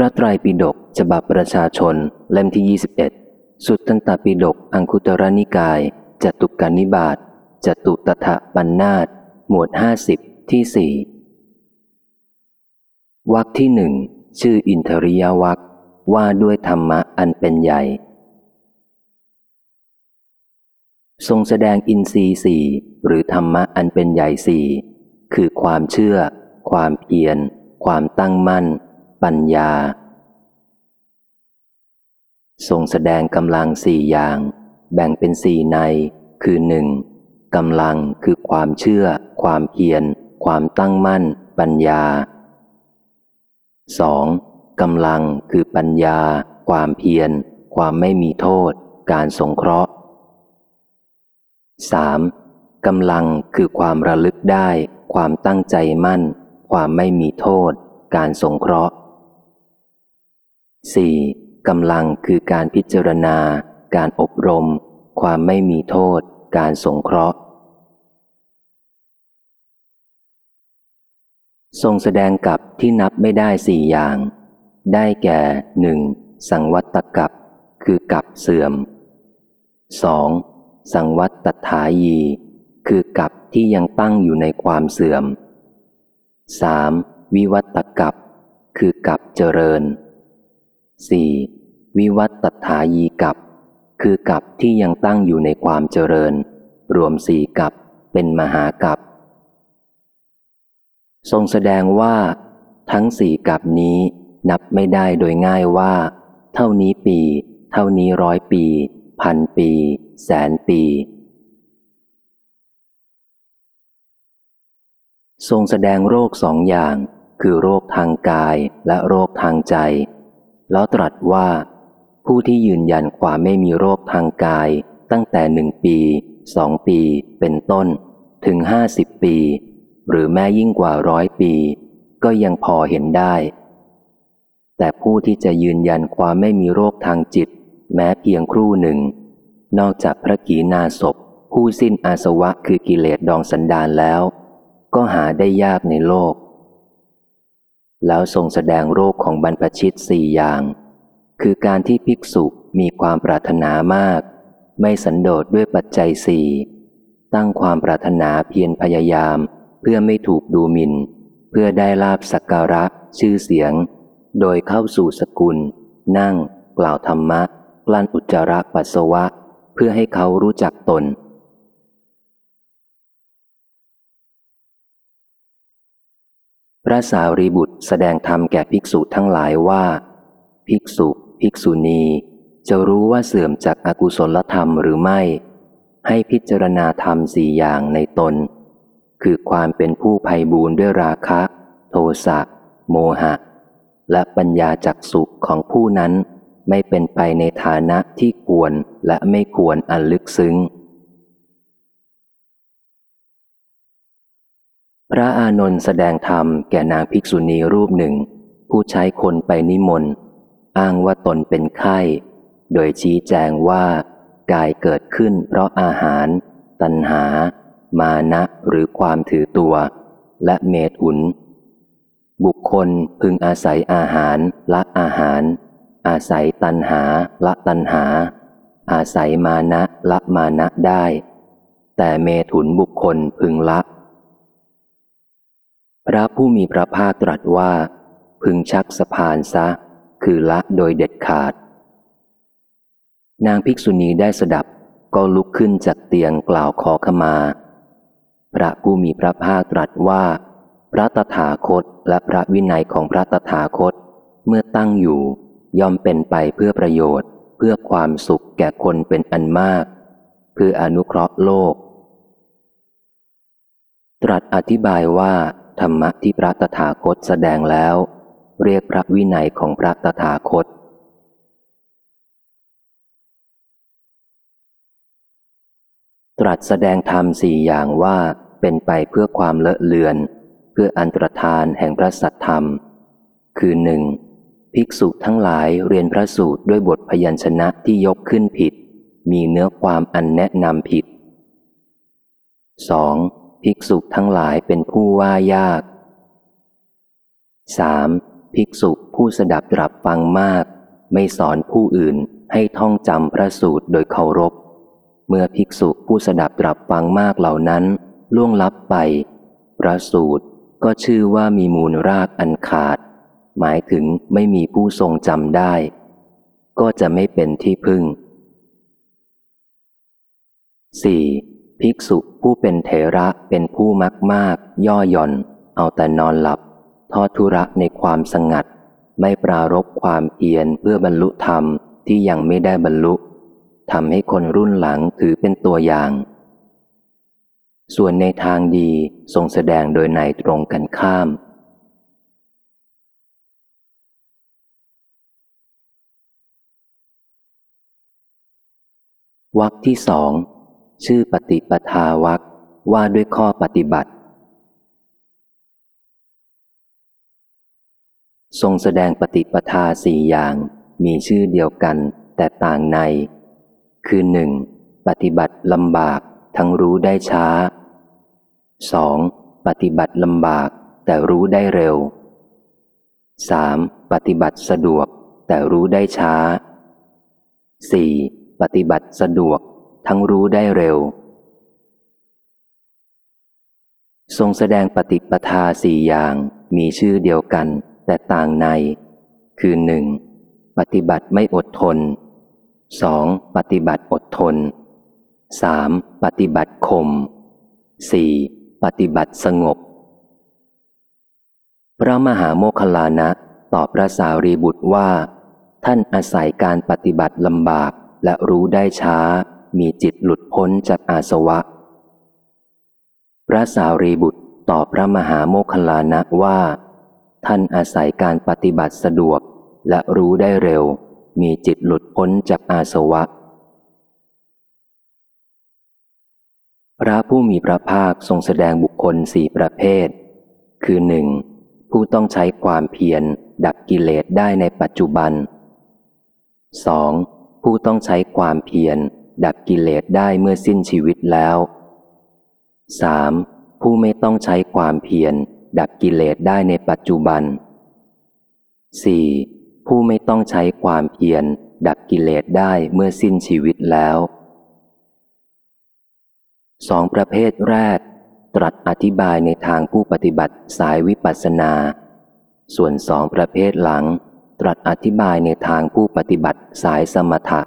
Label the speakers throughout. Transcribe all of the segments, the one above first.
Speaker 1: พระไตรปิฎกฉบับประชาชนเล่มที่ 21 สุตตันตปิฎกอังคุตรนิกายจตุกานิบาตจตุตถะปัญนนาตหมวดห้าสิบที่สี่วรรคที่หนึ่งชื่ออินทริยวัคว่าด้วยธรรมะอันเป็นใหญ่ ทรงแสดงอินทรีสี่หรือธรรมะอันเป็นใหญ่สี่คือความเชื่อ ความเพียร ความตั้งมั่น ปัญญา ทรงแสดงกำลังสี่อย่าง แบ่งเป็นสี่ใน คือหนึ่งกำลังคือความเชื่อ ความเพียร ความตั้งมั่น ปัญญา 2. กำลังคือปัญญา ความเพียร ความไม่มีโทษ การสงเคราะห์ 3. กำลังคือความระลึกได้ ความตั้งใจมั่น ความไม่มีโทษ การสงเคราะห์ 4. กำลังคือการพิจารณา การอบรม ความไม่มีโทษ การสงเคราะห์ ทรงแสดงกับที่นับไม่ได้สี่อย่าง ได้แก่หนึ่งสังวัตกับ คือกับเสื่อม 2. สังวัตตถายี คือกับที่ยังตั้งอยู่ในความเสื่อม 3. วิวัตกับ คือกับเจริญ 4. วิวัตตถายีกับ คือกับที่ยังตั้งอยู่ในความเจริญ รวมสี่กับเป็นมหากับ ทรงแสดงว่า ทั้งสี่กับนี้นับไม่ได้โดยง่ายว่า เท่านี้ปี เท่านี้ร้อยปี พันปี แสนปี ทรงแสดงโรคสองอย่าง คือโรคทางกายและโรคทางใจ แล้วตรัสว่า ผู้ที่ยืนยันความไม่มีโรคทางกายตั้งแต่หนึ่งปีสองปีเป็นต้น ถึงห้าสิบปี หรือแม้ยิ่งกว่าร้อยปี ก็ยังพอเห็นได้ แต่ผู้ที่จะยืนยันความไม่มีโรคทางจิต แม้เพียงครู่หนึ่ง นอกจากพระกีนาศพผู้สิ้นอาสวะคือกิเลสดองสันดานแล้ว ก็หาได้ยากในโลก แล้วทรงแสดงโรคของบรรพชิตสี่อย่าง คือการที่ภิกษุมีความปรารถนามาก ไม่สันโดษด้วยปัจจัยสี่ตั้งความปรารถนาเพียรพยายาม เพื่อไม่ถูกดูหมิน่น เพื่อได้ลาบสักการะ ชื่อเสียง โดยเข้าสู่สกุล นั่ง กล่าวธรรมะ กลั้นอุจจาระปัสสาวะ เพื่อให้เขารู้จักตน พระสารีบุตรแสดงธรรมแก่ภิกษุทั้งหลายว่า ภิกษุ ภิกษุณี จะรู้ว่าเสื่อมจากอากุศลธรรมหรือไม่ ให้พิจารณาธรรมสี่อย่างในตน คือความเป็นผู้ภัยบูนด้วยราคะ โทสะโมหะ และปัญญาจักสุขของผู้นั้นไม่เป็นไปในฐานะที่ควรและไม่ควรอันลึกซึ้ง พระอานนท์แสดงธรรมแก่นางภิกษุณีรูปหนึ่ง ผู้ใช้คนไปนิมนต์ อ้างว่าตนเป็นไข้ โดยชี้แจงว่า กายเกิดขึ้นเพราะอาหาร ตัณหา มานะหรือความถือตัว และเมตุน บุคคลพึงอาศัยอาหารละอาหาร อาศัยตัณหาละตัณหา อาศัยมานะละมานะได้ แต่เมถุนบุคคลพึงละ พระผู้มีพระภาคตรัสว่า พึงชักสะพานซะ คือละโดยเด็ดขาด นางภิกษุณีได้สดับก็ลุกขึ้นจากเตียงกล่าวขอขมา พระผู้มีพระภาคตรัสว่า พระตถาคตและพระวินัยของพระตถาคต เมื่อตั้งอยู่ย่อมเป็นไปเพื่อประโยชน์ เพื่อความสุขแก่คนเป็นอันมาก เพื่ออนุเคราะห์โลก ตรัสอธิบายว่า ธรรมะที่พระตถาคตแสดงแล้ว เรียกพระวินัยของพระตถาคต ตรัสแสดงธรรมสี่อย่างว่าเป็นไปเพื่อความเลอะเลือน เพื่ออันตรธานแห่งพระสัทธรรม คือหนึ่งภิกษุทั้งหลายเรียนพระสูตรด้วยบทพยัญชนะที่ยกขึ้นผิด มีเนื้อความอันแนะนำผิด 2. ภิกษุทั้งหลายเป็นผู้ว่ายาก 3. ภิกษุผู้สดับตรับฟังมาก ไม่สอนผู้อื่นให้ท่องจำพระสูตรโดยเคารพ เมื่อภิกษุผู้สดับตรับฟังมากเหล่านั้น ล่วงลับไป พระสูตรก็ชื่อว่ามีมูลรากอันขาด หมายถึงไม่มีผู้ทรงจำได้ ก็จะไม่เป็นที่พึ่ง 4. ภิกษุผู้เป็นเถระเป็นผู้มักมาก ย่อหย่อน เอาแต่นอนหลับ ทอดทุระในความสงัด ไม่ปรารบความเพียรเพื่อบรรลุธรรมที่ยังไม่ได้บรรลุทำให้คนรุ่นหลังถือเป็นตัวอย่าง ส่วนในทางดีทรงแสดงโดยในตรงกันข้าม วักที่สอง ชื่อปฏิปทาวักว่าด้วยข้อปฏิบัติ ทรงแสดงปฏิปทาสี่อย่างมีชื่อเดียวกันแต่ต่างใน คือหนึ่งปฏิบัติลำบากทั้งรู้ได้ช้า 2. ปฏิบัติลำบากแต่รู้ได้เร็ว 3. ปฏิบัติสะดวกแต่รู้ได้ช้า 4. ปฏิบัติสะดวก ทั้งรู้ได้เร็ว ทรงแสดงปฏิปทาสี่อย่างมีชื่อเดียวกัน แต่ต่างใน คือหนึ่งปฏิบัติไม่อดทน 2. ปฏิบัติอดทน 3. ปฏิบัติคม 4. ปฏิบัติสงบ พระมหาโมคคลานะตอบพระสารีบุตรว่า ท่านอาศัยการปฏิบัติลำบากและรู้ได้ช้า มีจิตหลุดพ้นจากอาสวะ พระสารีบุตรตอบพระมหาโมคคลานะว่า ท่านอาศัยการปฏิบัติสะดวกและรู้ได้เร็ว มีจิตหลุดพ้นจากอาสวะ พระผู้มีพระภาคทรงแสดงบุคคลสี่ประเภท คือหนึ่งผู้ต้องใช้ความเพียรดับกิเลสได้ในปัจจุบัน 2. ผู้ต้องใช้ความเพียร ดับกิเลสได้เมื่อสิ้นชีวิตแล้ว 3. ผู้ไม่ต้องใช้ความเพียร ดับกิเลสได้ในปัจจุบัน 4. ผู้ไม่ต้องใช้ความเพียร ดับกิเลสได้เมื่อสิ้นชีวิตแล้วสองประเภทแรก ตรัสอธิบายในทางผู้ปฏิบัติสายวิปัสสนา ส่วนสองประเภทหลัง ตรัสอธิบายในทางผู้ปฏิบัติสายสมถะ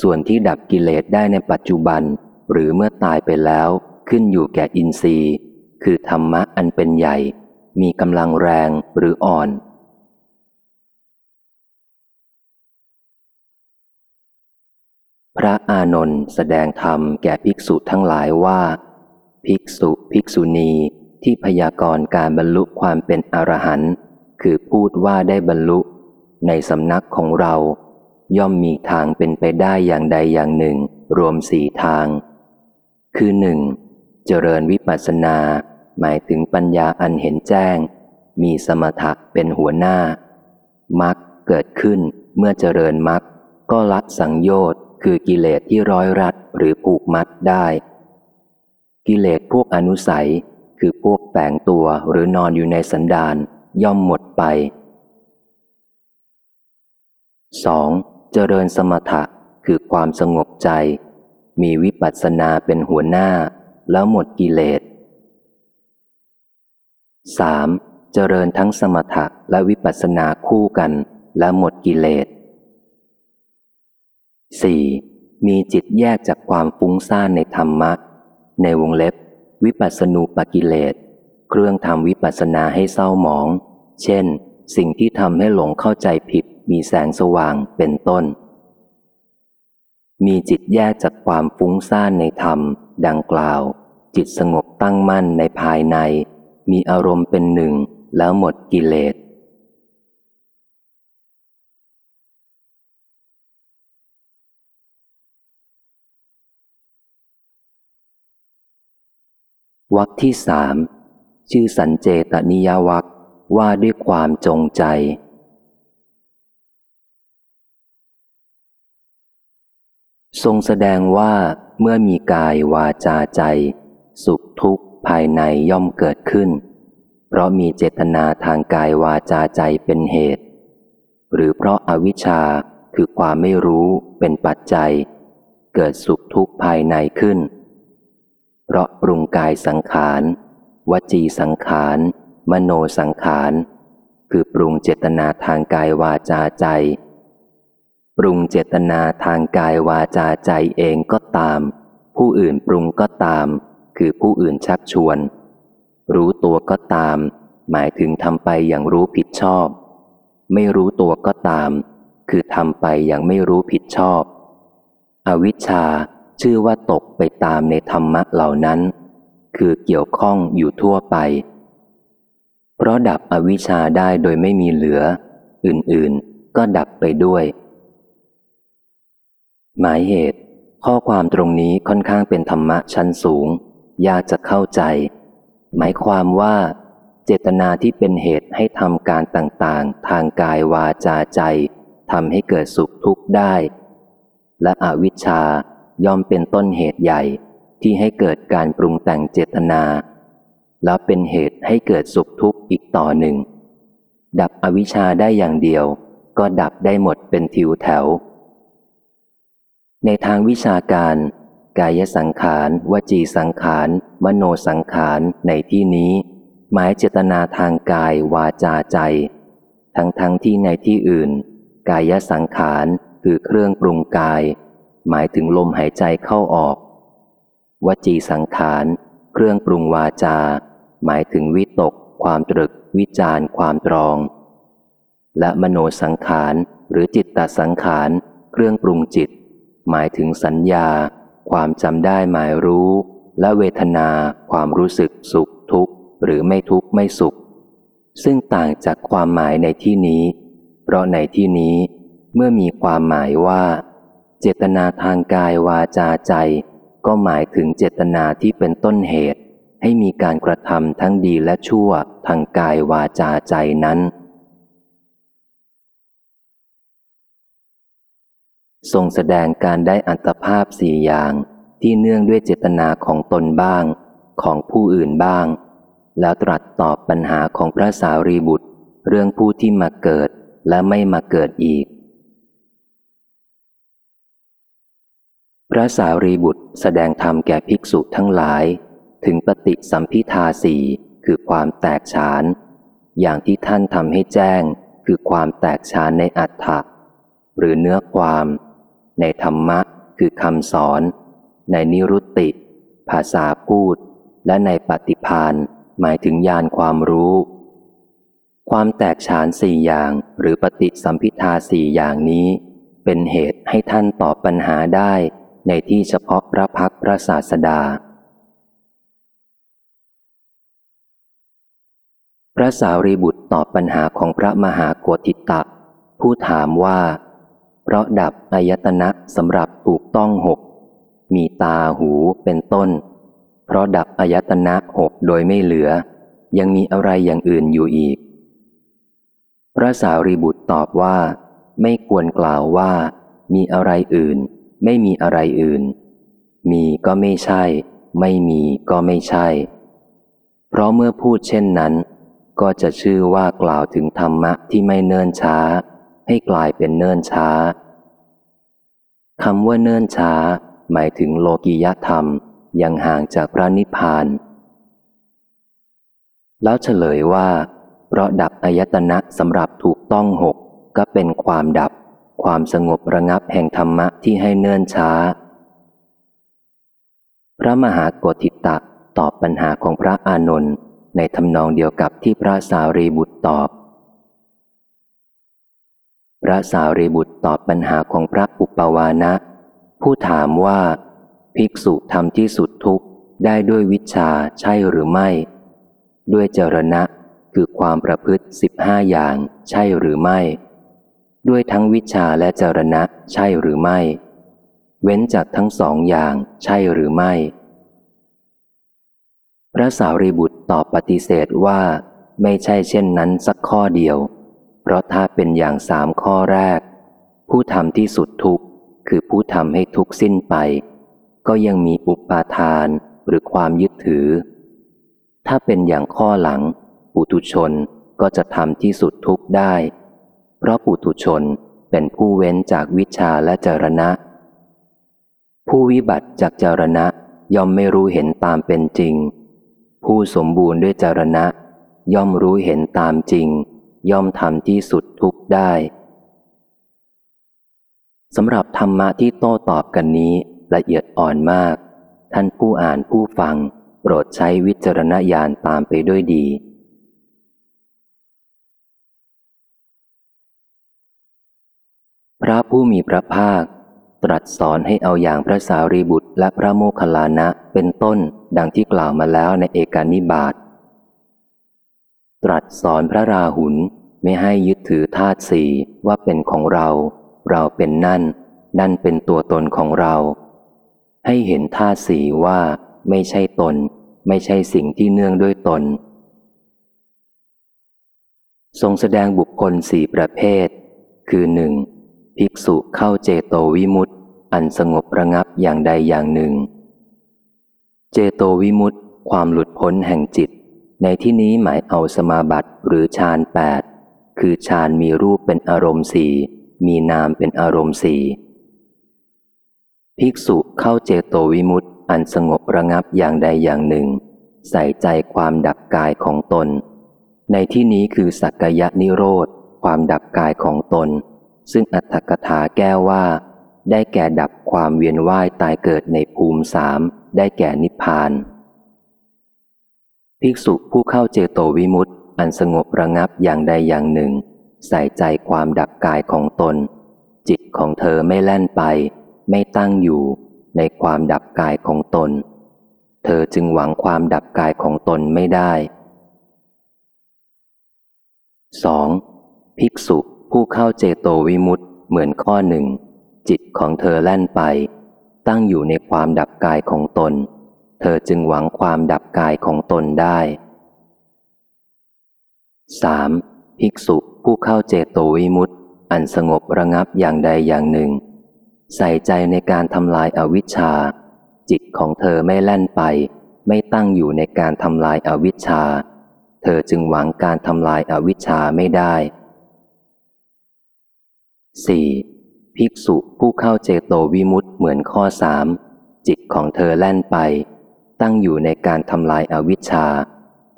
Speaker 1: ส่วนที่ดับกิเลสได้ในปัจจุบัน หรือเมื่อตายไปแล้วขึ้นอยู่แก่อินทรีย์ คือธรรมะอันเป็นใหญ่ มีกำลังแรงหรืออ่อน พระอานนท์แสดงธรรมแก่ภิกษุทั้งหลายว่า ภิกษุภิกษุณีที่พยากรณ์การบรรลุความเป็นอรหันต์คือพูดว่าได้บรรลุ ในสำนักของเรา ย่อมมีทางเป็นไปได้อย่างใดอย่างหนึ่ง รวมสี่ทาง คือหนึ่งเจริญวิปัสสนา หมายถึงปัญญาอันเห็นแจ้ง มีสมถะเป็นหัวหน้า มักเกิดขึ้นเมื่อเจริญมักก็ละสังโยชน์คือกิเลสที่ร้อยรัดหรือผูกมัดได้ กิเลสพวกอนุสัยคือพวกแฝงตัวหรือนอนอยู่ในสันดานย่อมหมดไป 2. เจริญสมถะคือความสงบใจ มีวิปัสสนาเป็นหัวหน้า แล้วหมดกิเลส 3. เจริญทั้งสมถะและวิปัสสนาคู่กันและหมดกิเลส 4. มีจิตแยกจากความฟุ้งซ่านในธรรมะ ในวงเล็บ วิปัสสนูปกิเลส เครื่องทำวิปัสสนาให้เศร้าหมอง เช่น สิ่งที่ทำให้หลงเข้าใจผิด มีแสงสว่างเป็นต้น มีจิตแยกจากความฟุ้งซ่านในธรรม ดังกล่าว จิตสงบตั้งมั่นในภายใน มีอารมณ์เป็นหนึ่งแล้วหมดกิเลสวักที่สามชื่อสันเจตนิยวักว่าด้วยความจงใจ ทรงแสดงว่าเมื่อมีกายวาจาใจ สุขทุกข์ภายในย่อมเกิดขึ้น เพราะมีเจตนาทางกายวาจาใจเป็นเหตุ หรือเพราะอาวิชชาคือความไม่รู้เป็นปัจจัย เกิดสุขทุกข์ภายในขึ้น เพราะปรุงกายสังขาร วจีสังขาร มโนสังขาร คือปรุงเจตนาทางกายวาจาใจ ปรุงเจตนาทางกายวาจาใจเองก็ตาม ผู้อื่นปรุงก็ตาม คือผู้อื่นชักชวน รู้ตัวก็ตาม หมายถึงทำไปอย่างรู้ผิดชอบ ไม่รู้ตัวก็ตาม คือทำไปอย่างไม่รู้ผิดชอบ อวิชชาชื่อว่าตกไปตามในธรรมะเหล่านั้น คือเกี่ยวข้องอยู่ทั่วไป เพราะดับอวิชชาได้โดยไม่มีเหลือ อื่นๆ ก็ดับไปด้วย หมายเหตุ ข้อความตรงนี้ค่อนข้างเป็นธรรมะชั้นสูง ยากจะเข้าใจ หมายความว่า เจตนาที่เป็นเหตุให้ทำการต่างๆ ทางกายวาจาใจทำให้เกิดสุขทุกข์ได้ และอวิชชาย่อมเป็นต้นเหตุใหญ่ที่ให้เกิดการปรุงแต่งเจตนา แล้วเป็นเหตุให้เกิดสุขทุกข์อีกต่อหนึ่ง ดับอวิชชาได้อย่างเดียว ก็ดับได้หมดเป็นทิวแถว ในทางวิชาการ กายสังขาร วจีสังขาร มโนสังขาร ในที่นี้ หมายเจตนาทางกายวาจาใจ ทั้งทั้งที่ในที่อื่น กายสังขารคือเครื่องปรุงกาย หมายถึงลมหายใจเข้าออก วจีสังขาร เครื่องปรุงวาจา หมายถึงวิตก ความตรึก วิจารความตรอง และมโนสังขาร หรือจิตตสังขาร เครื่องปรุงจิต หมายถึงสัญญา ความจำได้หมายรู้ และเวทนา ความรู้สึกสุขทุกข์ หรือไม่ทุกข์ไม่สุข ซึ่งต่างจากความหมายในที่นี้ เพราะในที่นี้ เมื่อมีความหมายว่า เจตนาทางกายวาจาใจ ก็หมายถึงเจตนาที่เป็นต้นเหตุ ให้มีการกระทำทั้งดีและชั่วทางกายวาจาใจนั้น ทรงแสดงการได้อัตภาพสี่อย่างที่เนื่องด้วยเจตนาของตนบ้าง ของผู้อื่นบ้าง แล้วตรัสตอบปัญหาของพระสารีบุตร เรื่องผู้ที่มาเกิดและไม่มาเกิดอีก พระสารีบุตรแสดงธรรมแก่ภิกษุทั้งหลาย ถึงปฏิสัมพิทาสีคือความแตกฉาน อย่างที่ท่านทำให้แจ้งคือความแตกฉานในอัตถะหรือเนื้อความ ในธรรมะคือคำสอน ในนิรุตติ ภาษาพูด และในปฏิพานหมายถึงญาณความรู้ ความแตกฉานสี่อย่างหรือปฏิสัมพิทาสี่อย่างนี้ เป็นเหตุให้ท่านตอบปัญหาได้ในที่เฉพาะพระพักพระศาสดา พระสารีบุตรตอบปัญหาของพระมหาโกธิตะ ผู้ถามว่า เพราะดับอายตนะสำหรับถูกต้องหก มีตาหูเป็นต้น เพราะดับอายตนะหกโดยไม่เหลือ ยังมีอะไรอย่างอื่นอยู่อีก พระสารีบุตรตอบว่า ไม่ควรกล่าวว่า มีอะไรอื่น ไม่มีอะไรอื่น มีก็ไม่ใช่ ไม่มีก็ไม่ใช่ เพราะเมื่อพูดเช่นนั้น ก็จะชื่อว่ากล่าวถึงธรรมะที่ไม่เนิ่นช้า ให้กลายเป็นเนิ่นช้าคำว่าเนิ่นช้า หมายถึงโลกิยธรรมยังห่างจากพระนิพพาน แล้วเฉลยว่า เพราะดับอายตนะสำหรับถูกต้องหกก็เป็นความดับ ความสงบระงับแห่งธรรมะที่ให้เนิ่นช้า พระมหากธิตะตอบปัญหาของพระอานนท์ในทำนองเดียวกับที่พระสารีบุตรตอบ พระสารีบุตรตอบปัญหาของพระอุปวานะ ผู้ถามว่า ภิกษุทำที่สุดทุกข์ได้ด้วยวิชาใช่หรือไม่ ด้วยเจรณะคือความประพฤติสิบห้าอย่างใช่หรือไม่ ด้วยทั้งวิชาและเจรณะใช่หรือไม่ เว้นจากทั้งสองอย่างใช่หรือไม่ พระสารีบุตรตอบปฏิเสธว่า ไม่ใช่เช่นนั้นสักข้อเดียว เพราะถ้าเป็นอย่างสามข้อแรก ผู้ทำที่สุดทุกข์ คือผู้ทำให้ทุกข์สิ้นไป ก็ยังมีอุปาทานหรือความยึดถือ ถ้าเป็นอย่างข้อหลัง ปุถุชนก็จะทำที่สุดทุกข์ได้ เพราะปุถุชนเป็นผู้เว้นจากวิชาและจรณะ ผู้วิบัติจากจรณะย่อมไม่รู้เห็นตามเป็นจริง ผู้สมบูรณ์ด้วยจรณะ ย่อมรู้เห็นตามจริง ย่อมทำที่สุดทุกได้สำหรับธรรมะที่โต้ตอบกันนี้ละเอียดอ่อนมาก ท่านผู้อ่านผู้ฟัง โปรดใช้วิจารณญาณตามไปด้วยดี พระผู้มีพระภาค ตรัสสอนให้เอาอย่างพระสารีบุตรและพระโมคคัลลานะเป็นต้นดังที่กล่าวมาแล้วในเอกานิบาต ตรัสสอนพระราหุลไม่ให้ยึดถือธาตุสี่ว่าเป็นของเรา เราเป็นนั่น นั่นเป็นตัวตนของเรา ให้เห็นธาตุสี่ว่าไม่ใช่ตน ไม่ใช่สิ่งที่เนื่องด้วยตน ทรงแสดงบุคคลสี่ประเภท คือหนึ่งภิกษุเข้าเจโตวิมุตต์อันสงบระงับอย่างใดอย่างหนึ่ง เจโตวิมุตต์ความหลุดพ้นแห่งจิต ในที่นี้หมายเอาสมาบัติหรือฌานแปดคือฌานมีรูปเป็นอารมณ์สี่มีนามเป็นอารมณ์สี่ภิกษุเข้าเจโตวิมุตต์อันสงบระงับอย่างใดอย่างหนึ่ง ใส่ใจความดับกายของตน ในที่นี้คือสักกยะนิโรธ ความดับกายของตน ซึ่งอัตถกถาแก้ว่า ได้แก่ดับความเวียนว่ายตายเกิดในภูมิสามได้แก่นิพพาน ภิกษุผู้เข้าเจโตวิมุตต์อันสงบระงับอย่างใดอย่างหนึ่ง ใส่ใจความดับกายของตน จิตของเธอไม่แล่นไป ไม่ตั้งอยู่ในความดับกายของตน เธอจึงหวังความดับกายของตนไม่ได้ 2. ภิกษุผู้เข้าเจโตวิมุตต์เหมือนข้อหนึ่ง จิตของเธอแล่นไป ตั้งอยู่ในความดับกายของตน เธอจึงหวังความดับกายของตนได้ 3. ภิกษุผู้เข้าเจโตวิมุตต์อันสงบระงับอย่างใดอย่างหนึ่ง ใส่ใจในการทำลายอาวิชชา จิตของเธอไม่แล่นไป ไม่ตั้งอยู่ในการทำลายอาวิชชา เธอจึงหวังการทำลายอาวิชชาไม่ได้ 4. ภิกษุผู้เข้าเจโตวิมุตต์เหมือนข้อสามจิตของเธอแล่นไป ตั้งอยู่ในการทำลายอาวิชชา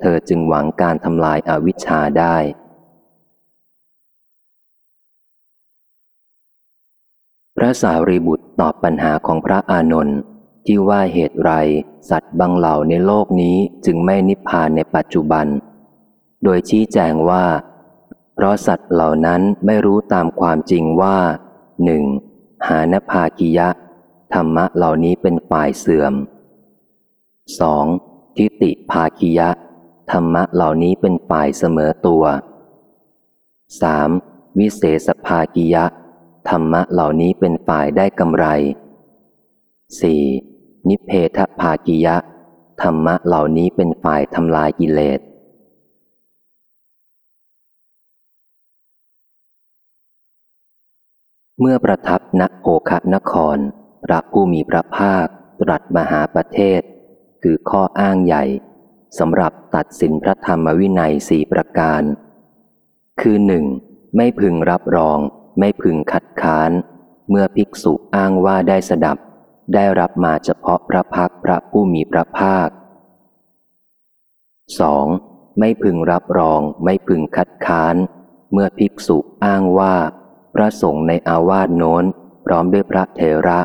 Speaker 1: เธอจึงหวังการทำลายอาวิชชาได้ พระสารีบุตรตอบปัญหาของพระอานนท์ที่ว่าเหตุไร สัตว์บางเหล่าในโลกนี้จึงไม่นิพพานในปัจจุบัน โดยชี้แจงว่า เพราะสัตว์เหล่านั้นไม่รู้ตามความจริงว่าหนึ่งหานภากิยะ ธรรมะเหล่านี้เป็นฝ่ายเสื่อม 2. ทิฏฐิภากิยะ ธรรมะเหล่านี้เป็นฝ่ายเสมอตัว 3. วิเศษภากิยะ ธรรมะเหล่านี้เป็นฝ่ายได้กำไร 4. นิเพทภากิยะ ธรรมะเหล่านี้เป็นฝ่ายทำลายกิเลสเมื่อประทับณโอคนคร พระผู้มีพระภาคตรัสมหาประเทศ คือข้ออ้างใหญ่สำหรับตัดสินพระธรรมวินัยสี่ประการ คือหนึ่งไม่พึงรับรอง ไม่พึงคัดค้าน เมื่อภิกษุอ้างว่าได้สดับ ได้รับมาเฉพาะพระพักพระผู้มีพระภาค 2. ไม่พึงรับรอง ไม่พึงคัดค้าน เมื่อภิกษุอ้างว่า พระสงฆ์ในอาวาสโน้น พร้อมด้วยพระเถระ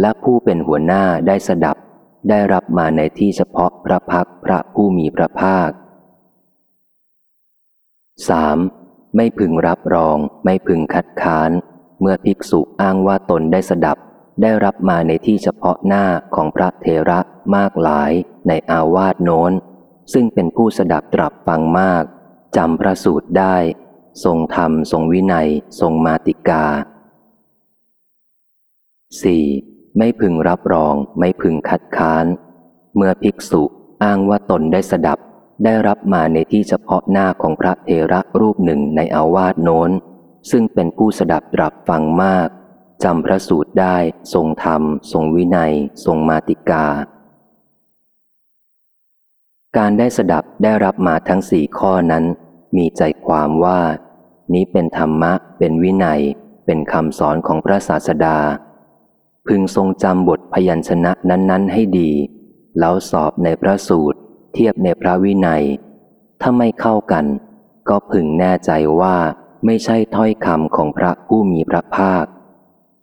Speaker 1: และผู้เป็นหัวหน้าได้สดับ ได้รับมาในที่เฉพาะพระพักพระผู้มีพระภาค 3. ไม่พึงรับรอง ไม่พึงคัดค้าน เมื่อภิกษุอ้างว่าตนได้สดับ ได้รับมาในที่เฉพาะหน้าของพระเถระมากหลายในอาวาสโน้น ซึ่งเป็นผู้สดับตรับฟังมากจำพระสูตรได้ ทรงธรรม ทรงวินัย ทรงมาติกา 4. ไม่พึงรับรองไม่พึงคัดค้าน เมื่อภิกษุอ้างว่าตนได้สดับ ได้รับมาในที่เฉพาะหน้าของพระเทระรูปหนึ่งในอาวาสโน้น ซึ่งเป็นผู้สดับตรับฟังมากจำพระสูตรได้ทรงธรรม ทรงวินัย ทรงมาติกา การได้สดับได้รับมาทั้งสี่ข้อนั้น มีใจความว่า นี้เป็นธรรมะ เป็นวินัย เป็นคำสอนของพระศาสดา พึงทรงจำบทพยัญชนะนั้น ๆ ให้ดี แล้วสอบในพระสูตร เทียบในพระวินัย ถ้าไม่เข้ากัน ก็พึงแน่ใจว่าไม่ใช่ถ้อยคำของพระผู้มีพระภาค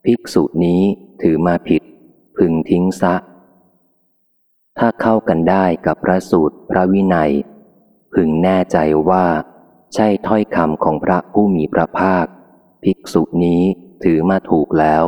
Speaker 1: ภิกษุนี้ถือมาผิด พึงทิ้งซะ ถ้าเข้ากันได้กับพระสูตรพระวินัย พึงแน่ใจว่า ใช่ถ้อยคำของพระผู้มีพระภาค ภิกษุนี้ถือมาถูกแล้ว